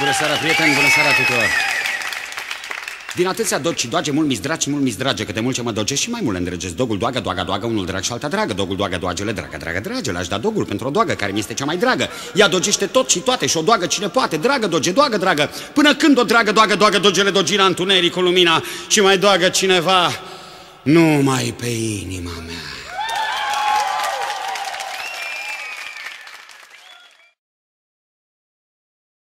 Bună seara, prieteni, bună seara tuturor! Din atâția doci doage, mult mi dragi și mult mi drage, că de mult ce mă doge și mai mult îndrăgesc. Dogul, doagă, doaga, doagă, unul drag și alta dragă. Dogul, doagă, doagele, dragă, dragă, dragă. Aș da dogul pentru o doagă care mi este cea mai dragă. Ea dogește tot și toate și o doagă cine poate. Dragă, doge, doagă, dragă. Până când o dragă, doagă, doagă, dogele, dogina, întunericul, lumina și mai doagă cineva numai pe inima mea.